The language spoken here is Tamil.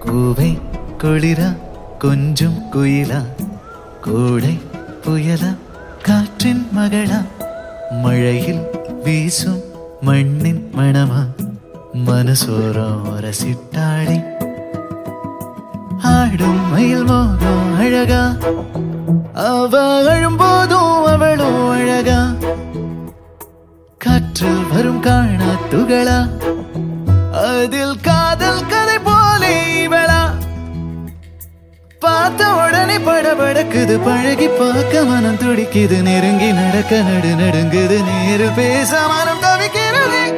கூவை குளிரா கொஞ்சம் குயிலா. கூடை புயலா காற்றின் மகளா. மழையில் வீசும் மண்ணின் மணமா. மனசோரம் ரசிட்டாடி ஆடும் மயில் மோகம் அழகா. அவ அழும்போதும் அவளும் அழகா. காற்றில் வரும் காணா துகளா. அதில் காதல் கா பார்த்த உடனே படபடக்குது. பழகி பார்க்க மனம் துடிக்குது. நெருங்கி நடக்க நடு நடுங்குது. நேரு பேச மனம் தவிக்கிறது.